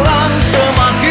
pulang semakin